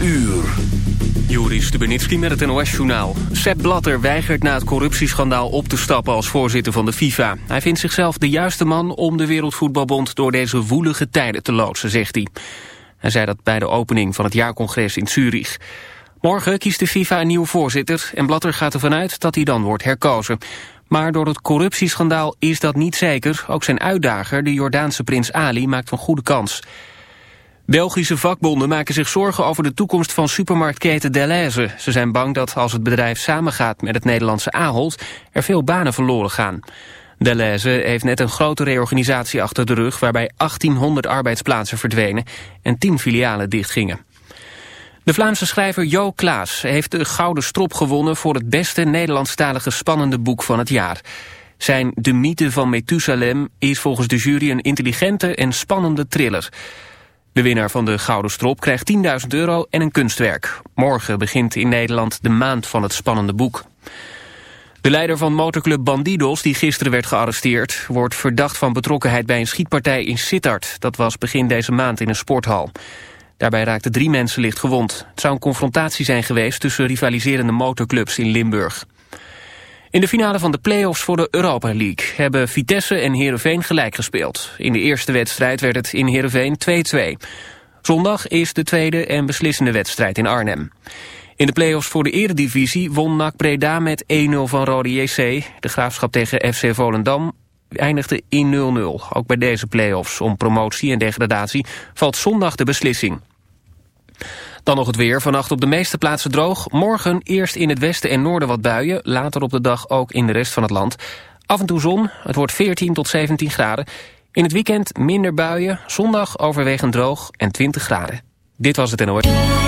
uur. Joris Stubenitski met het NOS-journaal. Sepp Blatter weigert na het corruptieschandaal op te stappen als voorzitter van de FIFA. Hij vindt zichzelf de juiste man om de Wereldvoetbalbond door deze woelige tijden te loodsen, zegt hij. Hij zei dat bij de opening van het jaarcongres in Zurich. Morgen kiest de FIFA een nieuwe voorzitter en Blatter gaat ervan uit dat hij dan wordt herkozen. Maar door het corruptieschandaal is dat niet zeker. Ook zijn uitdager, de Jordaanse prins Ali, maakt een goede kans. Belgische vakbonden maken zich zorgen over de toekomst van supermarktketen Deleuze. Ze zijn bang dat als het bedrijf samengaat met het Nederlandse Ahold... er veel banen verloren gaan. Deleuze heeft net een grote reorganisatie achter de rug... waarbij 1800 arbeidsplaatsen verdwenen en 10 filialen dichtgingen. De Vlaamse schrijver Jo Klaas heeft de Gouden Strop gewonnen... voor het beste Nederlandstalige spannende boek van het jaar. Zijn De Mythe van Methusalem is volgens de jury een intelligente en spannende thriller... De winnaar van de Gouden Strop krijgt 10.000 euro en een kunstwerk. Morgen begint in Nederland de maand van het spannende boek. De leider van motorclub Bandidos, die gisteren werd gearresteerd... wordt verdacht van betrokkenheid bij een schietpartij in Sittard. Dat was begin deze maand in een sporthal. Daarbij raakten drie mensen licht gewond. Het zou een confrontatie zijn geweest tussen rivaliserende motorclubs in Limburg. In de finale van de play-offs voor de Europa League hebben Vitesse en Heerenveen gelijk gespeeld. In de eerste wedstrijd werd het in Heerenveen 2-2. Zondag is de tweede en beslissende wedstrijd in Arnhem. In de play-offs voor de eredivisie won NAC Breda met 1-0 van Rode JC. De graafschap tegen FC Volendam eindigde in 0-0. Ook bij deze play-offs om promotie en degradatie valt zondag de beslissing. Dan nog het weer. Vannacht op de meeste plaatsen droog. Morgen eerst in het westen en noorden wat buien. Later op de dag ook in de rest van het land. Af en toe zon. Het wordt 14 tot 17 graden. In het weekend minder buien. Zondag overwegend droog en 20 graden. Dit was het NOS. donderdagavond.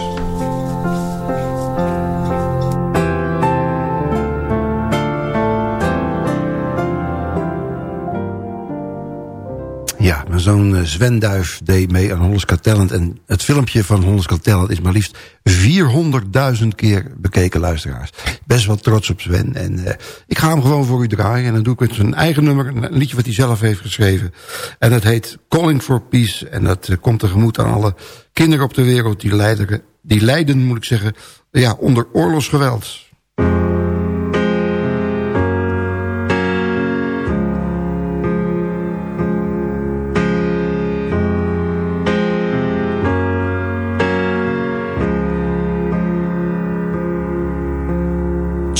Zoon eh, Sven Duif deed mee aan Hollands Talent. En het filmpje van Hollands Talent is maar liefst 400.000 keer bekeken luisteraars. Best wel trots op Sven. En uh, ik ga hem gewoon voor u draaien. En dan doe ik met zijn eigen nummer, een liedje wat hij zelf heeft geschreven. En dat heet Calling for Peace. En dat uh, komt tegemoet aan alle kinderen op de wereld die lijden, die lijden moet ik zeggen, ja, onder oorlogsgeweld.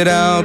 it out.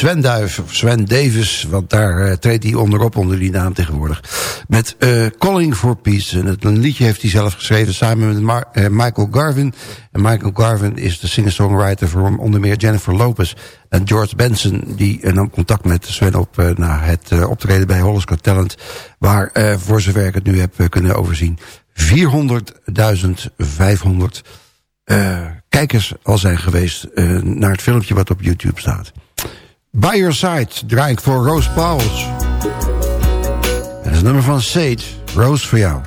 Sven Duif, Sven Davis, want daar uh, treedt hij onderop onder die naam tegenwoordig. Met uh, Calling for Peace. En het, liedje heeft hij zelf geschreven samen met uh, Michael Garvin. En Michael Garvin is de singer-songwriter voor onder meer Jennifer Lopez en George Benson. Die nam contact met Sven op na het optreden bij Hollis Talent. Waar, voor zover ik het nu heb kunnen overzien, 400.500 kijkers al zijn geweest naar het filmpje wat op YouTube staat. By Your Side draai ik voor Rose Pauls. En is nummer van Sage, Rose voor jou.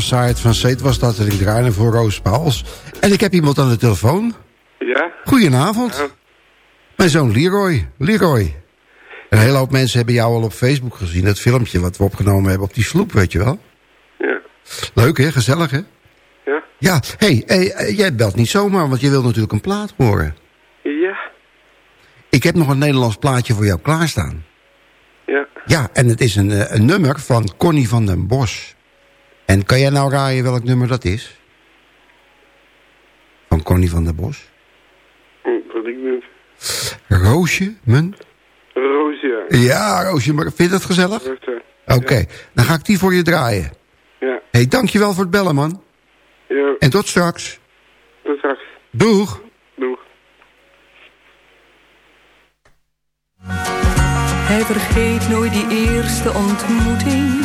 Van Seet was dat. En ik draai voor Roos Pauls. En ik heb iemand aan de telefoon. Ja? Goedenavond. Ja. Mijn zoon Leroy. Leroy. Een hele hoop mensen hebben jou al op Facebook gezien. Dat filmpje wat we opgenomen hebben op die sloep, weet je wel. Ja. Leuk hè, gezellig hè? Ja? Ja, hey, hey, eh, jij belt niet zomaar, want je wil natuurlijk een plaat horen. Ja? Ik heb nog een Nederlands plaatje voor jou klaarstaan. Ja. Ja, en het is een, eh, een nummer van Connie van den Bos. En kan jij nou raaien welk nummer dat is? Van Connie van den Bos? Hm, Wat ik niet. Roosje, mijn... Roosje. Ja, Roosje, maar vind je dat gezellig? Oké, dan ga ik die voor je draaien. Ja. hey, dankjewel voor het bellen, man. Ja. En tot straks. Tot straks. Doeg. Doeg. Hij vergeet nooit die eerste ontmoeting.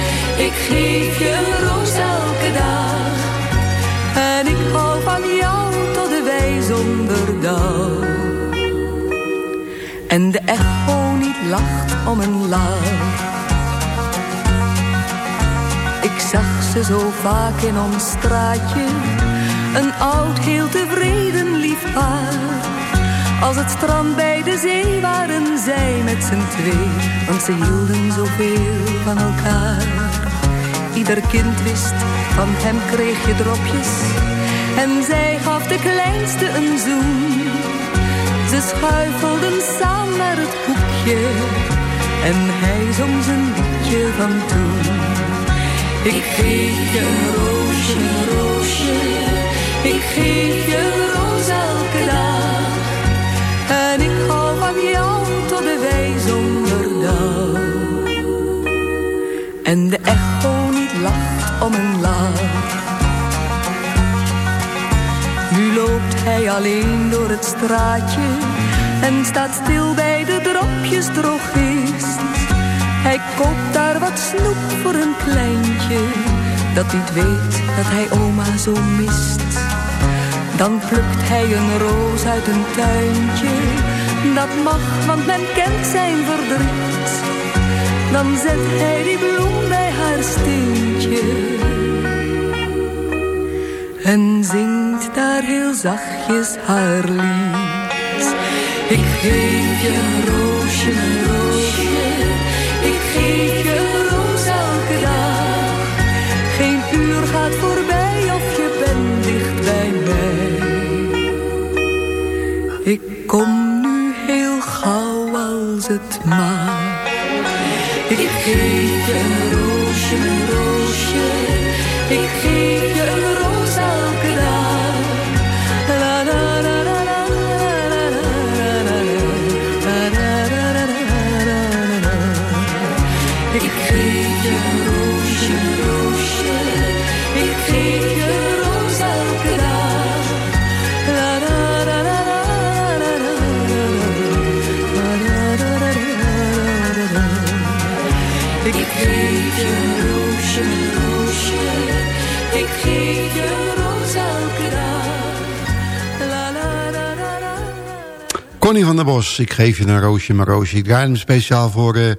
Ik geef je een roos elke dag. En ik hou van jou tot de wij zonder. En de echo niet lacht om een lach. Ik zag ze zo vaak in ons straatje. Een oud, heel tevreden lief paar. Als het strand bij de zee waren zij met z'n twee. Want ze hielden zoveel van elkaar. Ieder kind wist, van hem kreeg je dropjes. En zij gaf de kleinste een zoen. Ze schuifelden samen het hoekje. En hij zong zijn liedje van toen. Ik geef je een roosje, roosje. Ik geef je een roos elke dag. En ik hou van jou tot de wij zonder dauw. En de om. Nu loopt hij alleen door het straatje en staat stil bij de dropjes drogist. Hij koopt daar wat snoep voor een kleintje dat niet weet dat hij oma zo mist. Dan plukt hij een roos uit een tuintje, dat mag, want men kent zijn verdriet. Dan zet hij die bloem en zingt daar heel zachtjes haar lied. Ik geef je een roosje, een roosje, ik geef je een roos elke dag. Geen uur gaat voorbij of je bent dicht bij mij. Ik kom nu heel gauw als het mag. Ik geef je roosje, ik geef Connie van der Bos, ik geef je een roosje, maar roosje. Ik draai hem speciaal voor eh,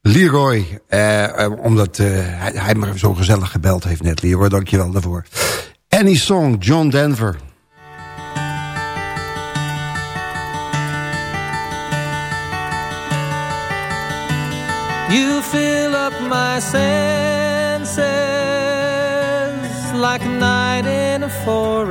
Leroy. eh, omdat eh, hij, hij me zo gezellig gebeld heeft net. Leroy, dankjewel daarvoor. Any Song, John Denver. You fill up my senses like a night in a forest,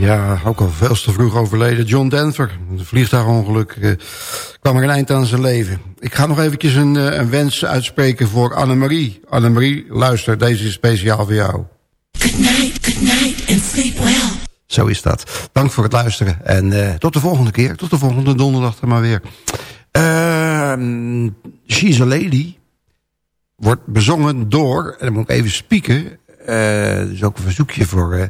Ja, ook al veel te vroeg overleden. John Denver, een vliegtuigongeluk, eh, kwam er een eind aan zijn leven. Ik ga nog eventjes een, eh, een wens uitspreken voor Annemarie. Annemarie, luister, deze is speciaal voor jou. Good night, good night, and sleep well. Zo is dat. Dank voor het luisteren. En eh, tot de volgende keer. Tot de volgende donderdag dan maar weer. Ehm She's a Lady wordt bezongen door... en dan moet ik even spieken. eh dus ook een verzoekje voor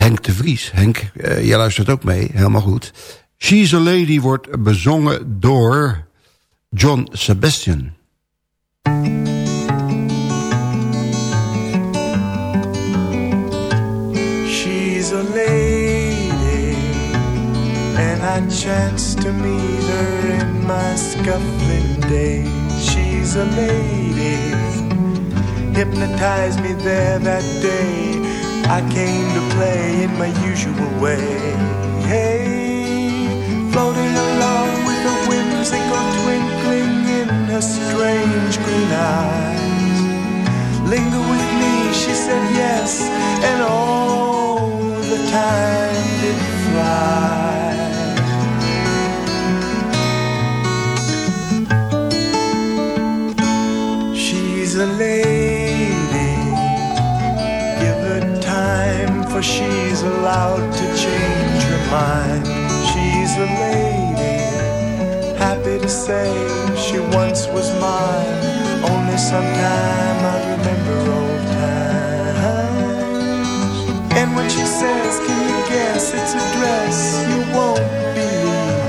Henk de Vries. Henk, eh, jij luistert ook mee. Helemaal goed. She's a Lady wordt bezongen door John Sebastian. She's a lady, and I chanced to meet her in my scuffling days. She's a lady, hypnotized me there that day. I came to play in my usual way. Hey, floating along with a whimsical twinkling in her strange green eyes. Linger with me, she said yes, and all the time for she's allowed to change her mind. She's a lady, happy to say she once was mine. Only sometime I remember old times. And when she says, Can you guess it's a dress you won't believe?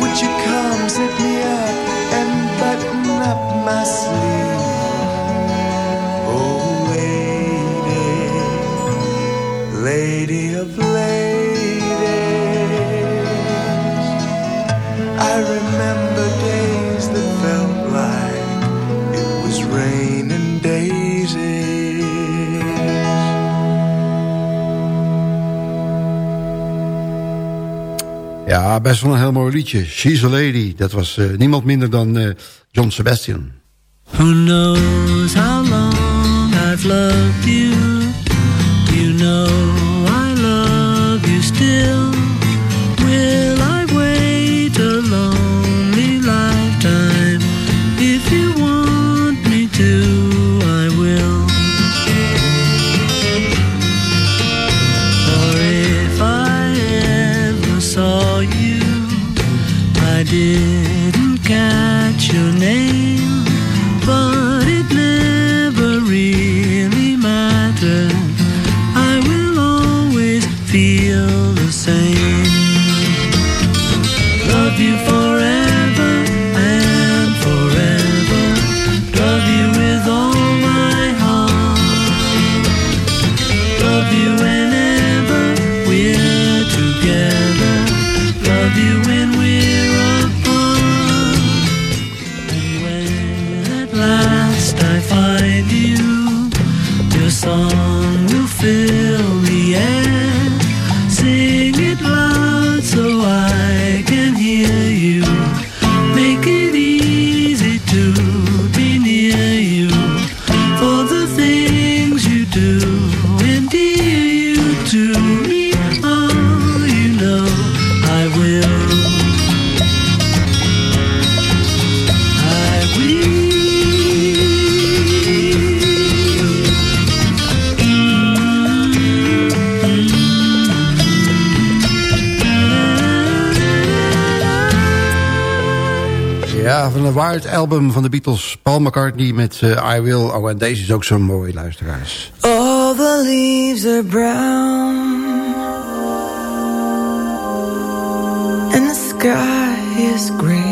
Would you come zip me up and button up my sleeve? Ja, best wel een heel mooi liedje. She's a Lady. Dat was eh, niemand minder dan eh, John Sebastian. Who knows how long Love you Van de Beatles. Paul McCartney met eh, I Will. Oh, en deze is ook zo mooi, luisteraars. All the leaves are brown And the sky is gray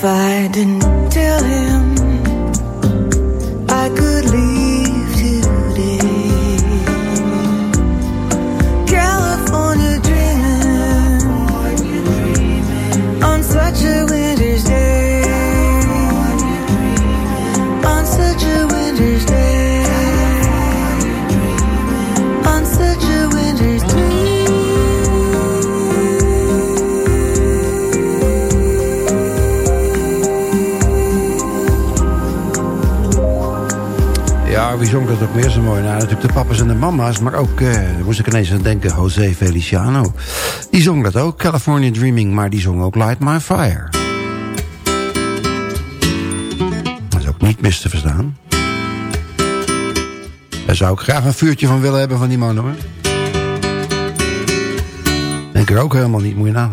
If I didn't Dat ook meer zo mooi? Nou, natuurlijk de papa's en de mama's, maar ook, eh, daar moest ik ineens aan denken, José Feliciano. Die zong dat ook, California Dreaming, maar die zong ook Light My Fire. Dat is ook niet mis te verstaan. Daar zou ik graag een vuurtje van willen hebben van die man, hoor. Denk er ook helemaal niet, moet je.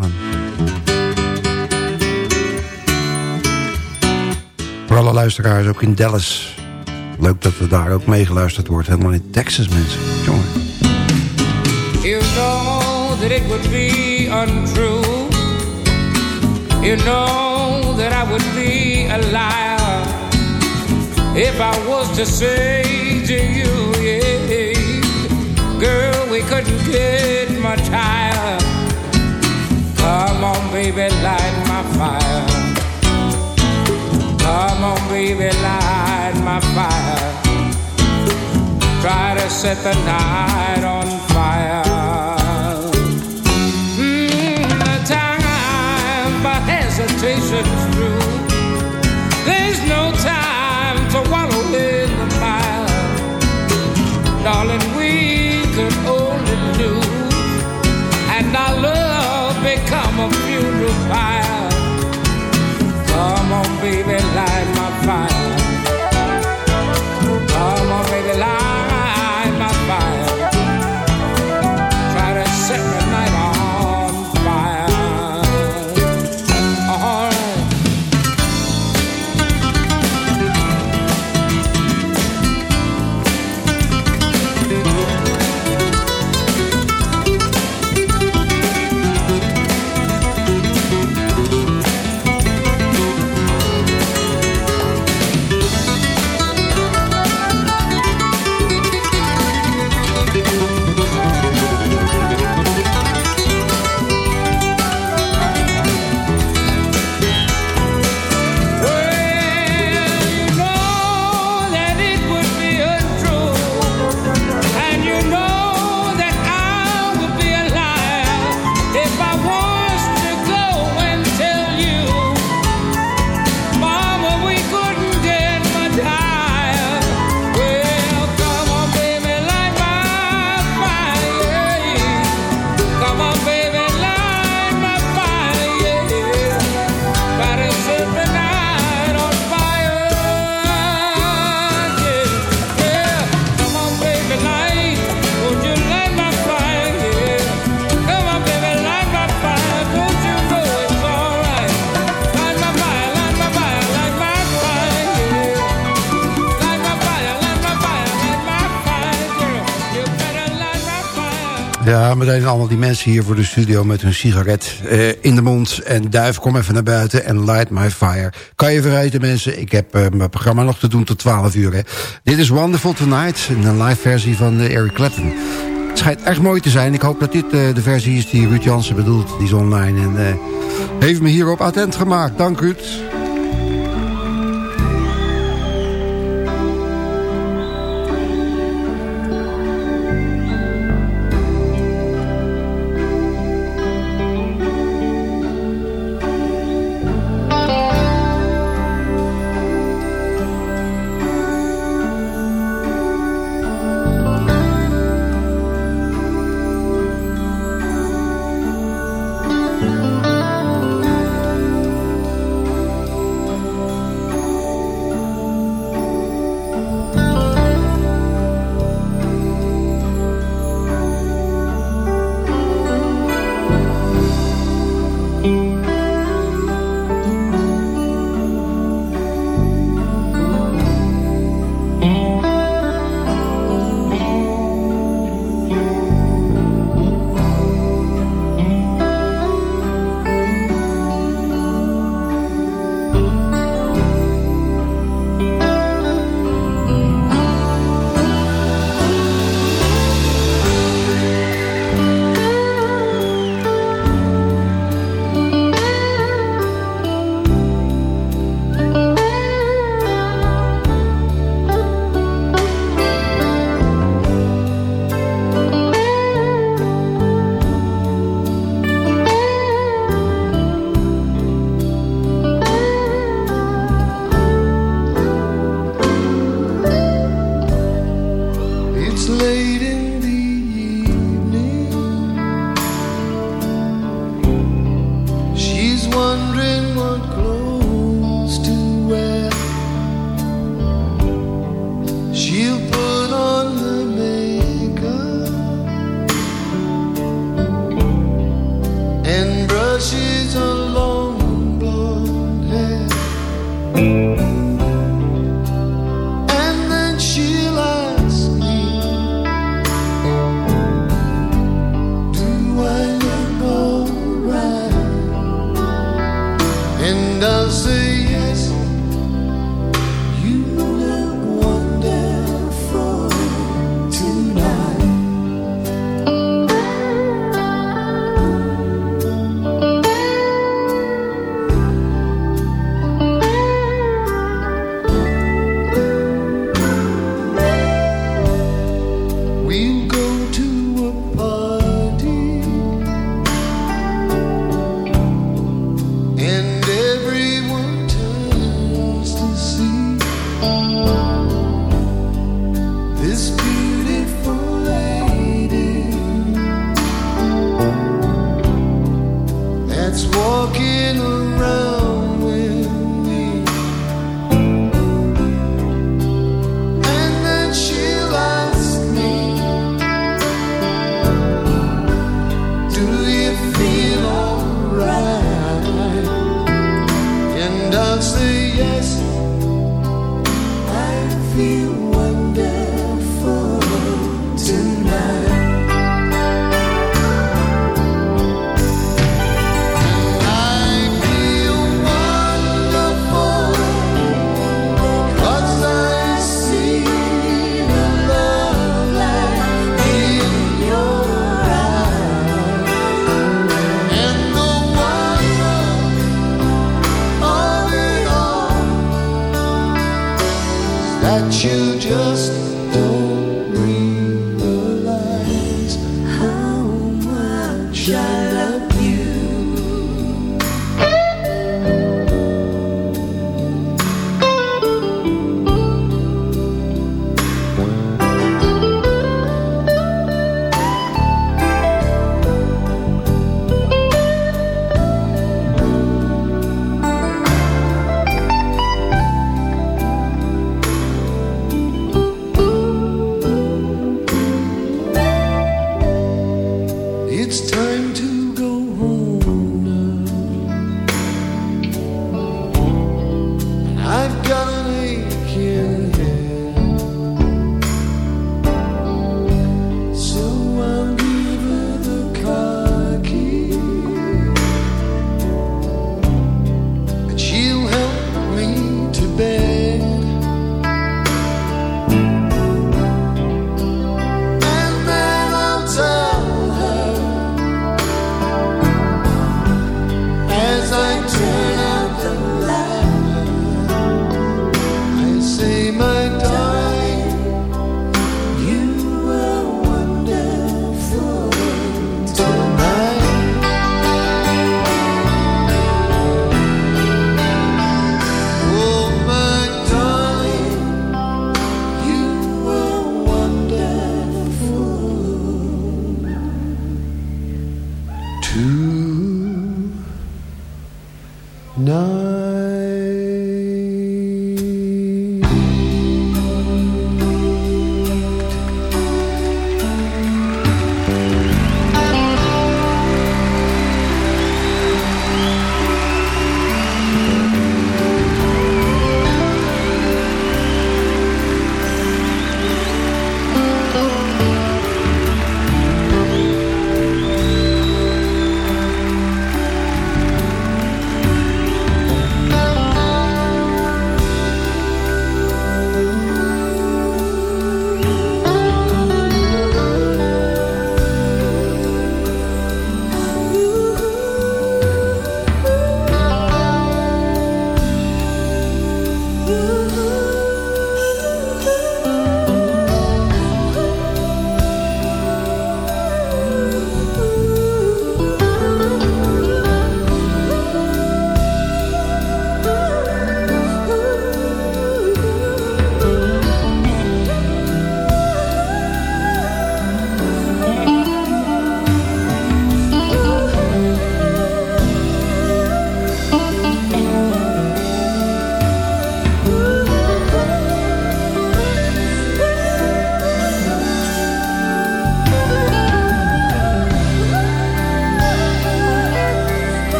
Voor alle luisteraars, ook in Dallas Leuk dat we daar ook meegeluisterd wordt. Helemaal in Texas, mensen. Jongen. You know that it would be untrue. You know that I would be a liar if I was to say to you, yeah, girl, we couldn't get much higher. Come on, baby, light my fire. Come on, baby, light my fire. Try to set the night on fire. Mm, the time for hesitation's through. There's no time to wallow in the mire. Darling, we could only lose. And our love become a funeral pyre. Come on, baby, light my fire. Meteen allemaal die mensen hier voor de studio met hun sigaret eh, in de mond. En Duif, kom even naar buiten en light my fire. Kan je vergeten mensen, ik heb eh, mijn programma nog te doen tot 12 uur. Hè. Dit is Wonderful Tonight, een live versie van eh, Eric Clapton. Het schijnt echt mooi te zijn. Ik hoop dat dit de versie is die Ruud Jansen bedoelt. Die is online en heeft me hierop attent gemaakt. Dank Ruud.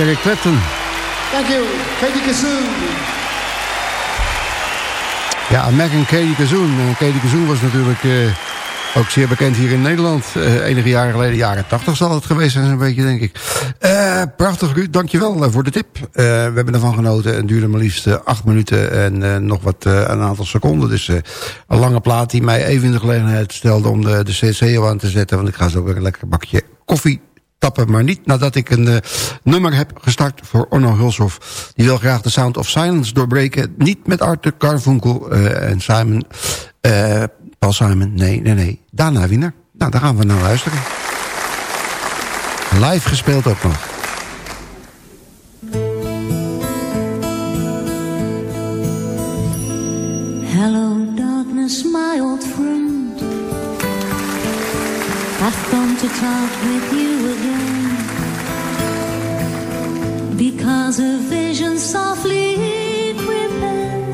Eric Clapton. Thank you. Katie Kazoon. Ja, Mac en Katie Kazoon. Uh, Katie Kazoon was natuurlijk uh, ook zeer bekend hier in Nederland. Uh, enige jaren geleden, jaren 80 zal het geweest zijn, een beetje, denk ik. prachtig, Ruud. Dankjewel voor de tip. we hebben ervan genoten. Het duurde maar liefst acht minuten en nog wat een aantal seconden. Dus een lange plaat die mij even in de gelegenheid stelde om de, de CC aan te zetten. Want ik ga zo weer een lekker bakje koffie Maar niet nadat ik een uh, nummer heb gestart voor Orno Hulshoff. Die wil graag de Sound of Silence doorbreken. Niet met Arthur Carfunkel uh, en Simon... Uh, Paul Simon, nee, nee, nee. Dana Wiener. Nou, daar gaan we naar luisteren. Live gespeeld ook nog. Hello darkness, my old friend. I've to talk with you again. Because a vision softly creeping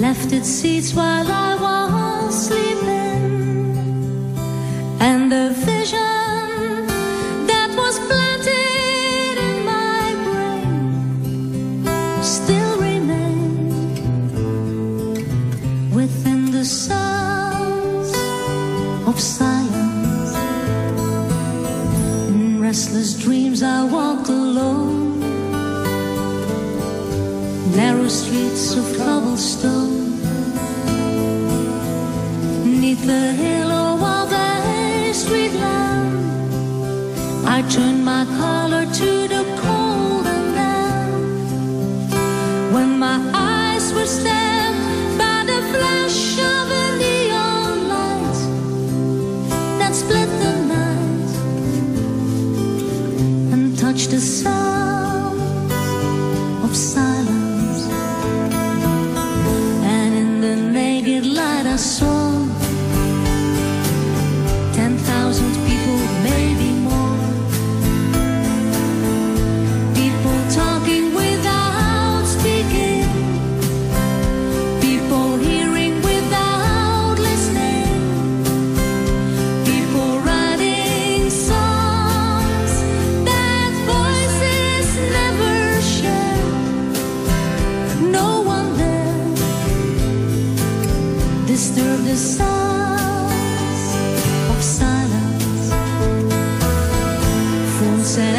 Left its seats while I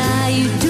Phone said I, you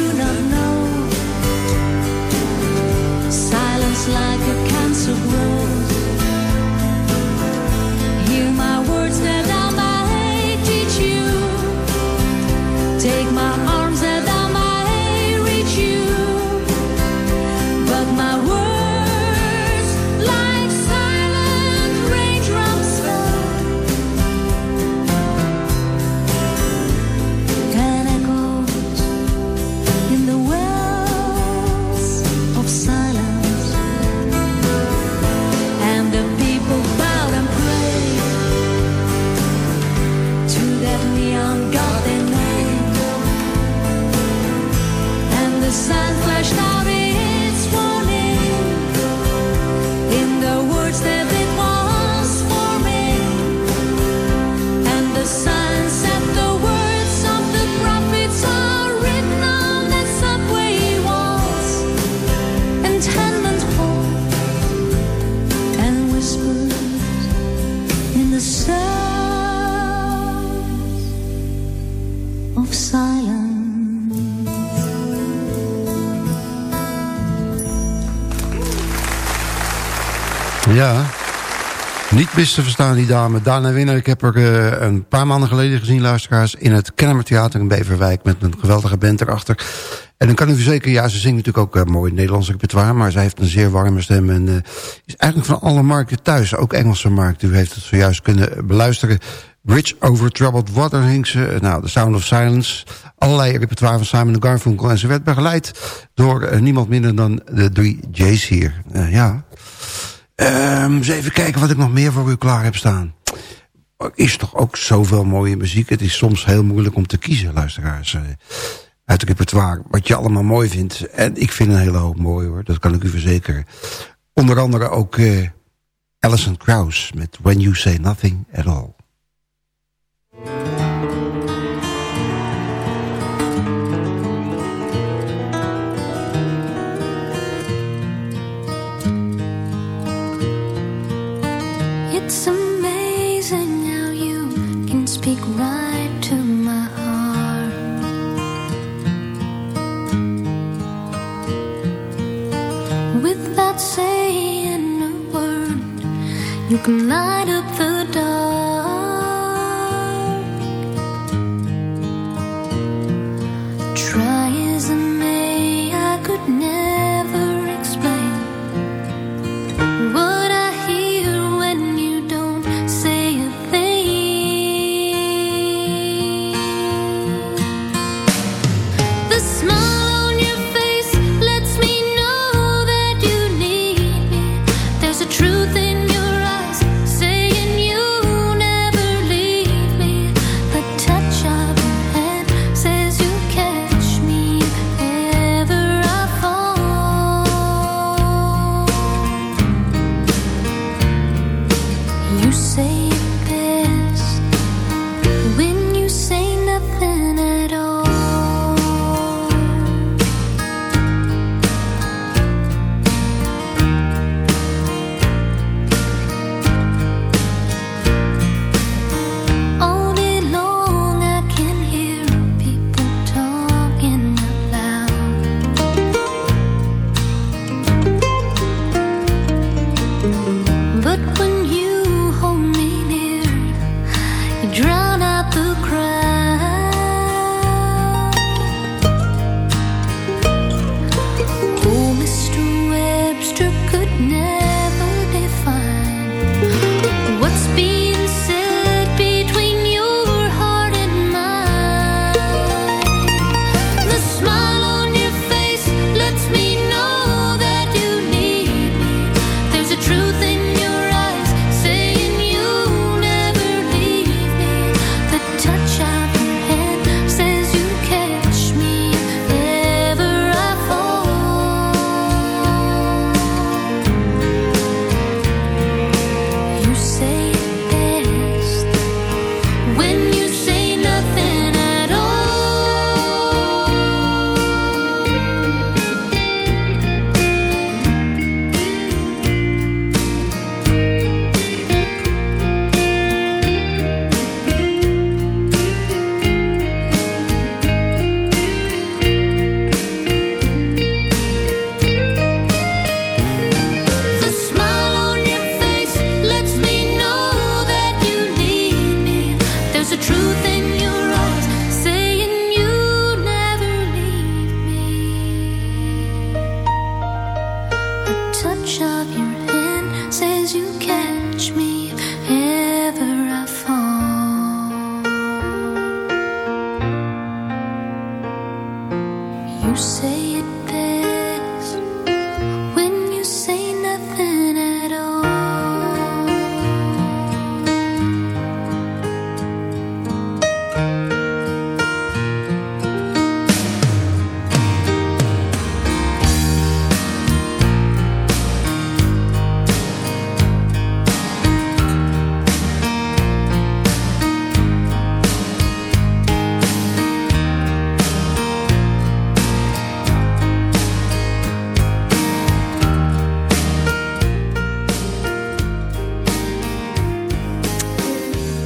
mis te verstaan die dame. Dana Winner, ik heb haar uh, een paar maanden geleden gezien, luisteraars... in het Kennemer Theater in Beverwijk met een geweldige band erachter. En dan kan u verzekeren, ja, ze zingt natuurlijk ook uh, mooi Nederlands repertoire... maar zij heeft een zeer warme stem en uh, is eigenlijk van alle markten thuis. Ook Engelse markt, u heeft het zojuist kunnen beluisteren. Bridge Over Troubled Water hing ze. Nou, The Sound of Silence. Allerlei repertoire van Simon Garfunkel. En ze werd begeleid door niemand minder dan de drie J's hier. ja... Um, eens even kijken wat ik nog meer voor u klaar heb staan. Er is toch ook zoveel mooie muziek. Het is soms heel moeilijk om te kiezen, luisteraars. Uh, uit het repertoire, wat je allemaal mooi vindt. En ik vind een hele hoop mooi hoor, dat kan ik u verzekeren. Onder andere ook uh, Alison Krauss met When You Say Nothing At All. You can light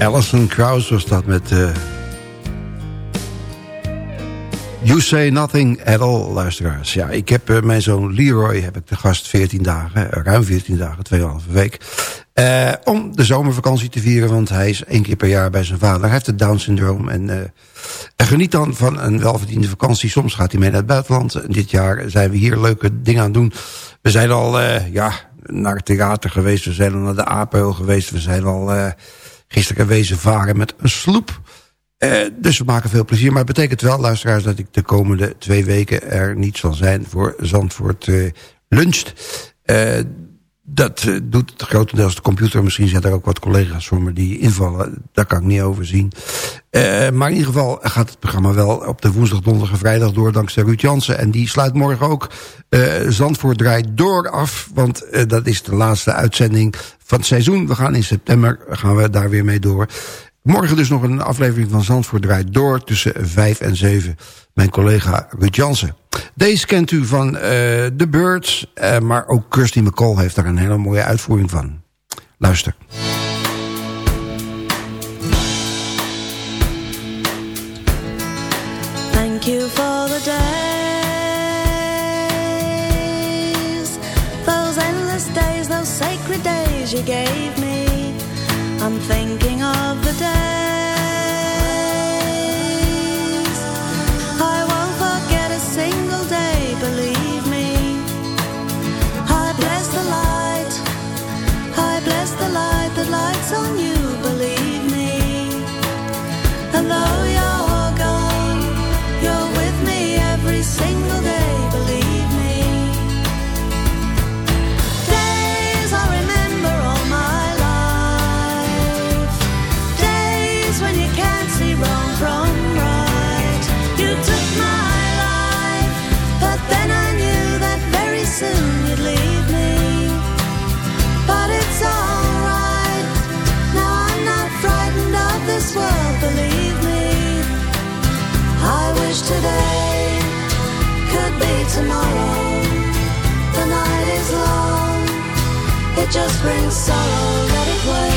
Alison Krauss was dat met... eh, you Say Nothing at All, luisteraars. Ja, ik heb eh, mijn zoon Leroy, heb ik te gast 14 dagen, eh, ruim 14 dagen, 2,5 week. om de zomervakantie te vieren, want hij is één keer per jaar bij zijn vader. Hij heeft het Down-syndroom en, en geniet dan van een welverdiende vakantie. Soms gaat hij mee naar het buitenland. En dit jaar zijn we hier leuke dingen aan het doen. We zijn al ja, naar het theater geweest, we zijn al naar de Apenheul geweest. We zijn al gisteren wezen varen met een sloep. Eh, dus we maken veel plezier. Maar het betekent wel, luisteraars, dat ik de komende twee weken er niet zal zijn voor Zandvoort eh luncht. Dat eh, doet het grotendeels de computer. Misschien zijn er ook wat collega's voor me die invallen. Daar kan ik niet over zien. Eh, maar in ieder geval gaat het programma wel op de woensdag, donderdag en vrijdag door. Dankzij Ruud Jansen. En die sluit morgen ook eh, Zandvoort draait door af. Want dat is de laatste uitzending van het seizoen. We gaan in september gaan we daar weer mee door. Morgen dus nog een aflevering van Zandvoort draait door tussen 5 en 7. Mijn collega Ruud Jansen. Deze kent u van uh, The Birds, uh, maar ook Kirsty McCall heeft daar een hele mooie uitvoering van. Luister. Thank you for the days, those endless days, those sacred days you gave tomorrow. The night is long, it just brings sorrow. Let it wait.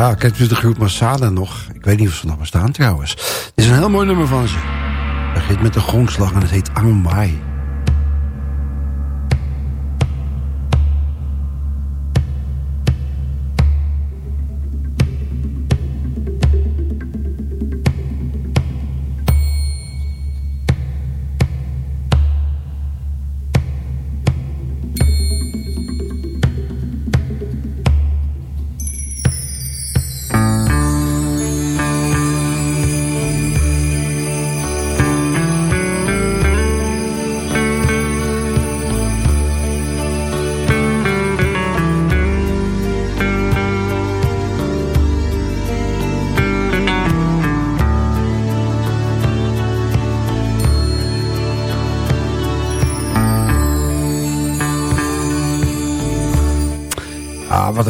Ja, kent u de groep Masada nog? Ik weet niet of ze nog bestaan trouwens. Dit is een heel mooi nummer van ze. Het begint met een grondslag en het heet Angmai.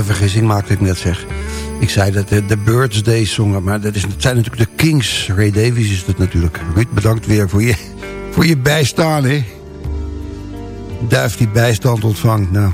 Een vergissing maakte ik net zeg. Ik zei dat de, de Birds Day zongen, maar dat, is, zijn natuurlijk de Kings. Ray Davies is dat natuurlijk. Ruud, bedankt weer voor je, voor je bijstaan, hè. Duif die bijstand ontvangt, nou.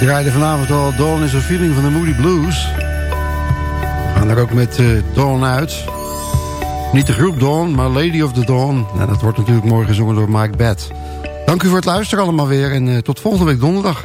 Ik rijden vanavond al Dawn is a Feeling van de Moody Blues. We gaan er ook met uh, Dawn uit. Niet de groep Dawn, maar Lady of the Dawn. Nou, dat wordt natuurlijk morgen gezongen door Mike Bat. Dank u voor het luisteren allemaal weer en eh, tot volgende week donderdag.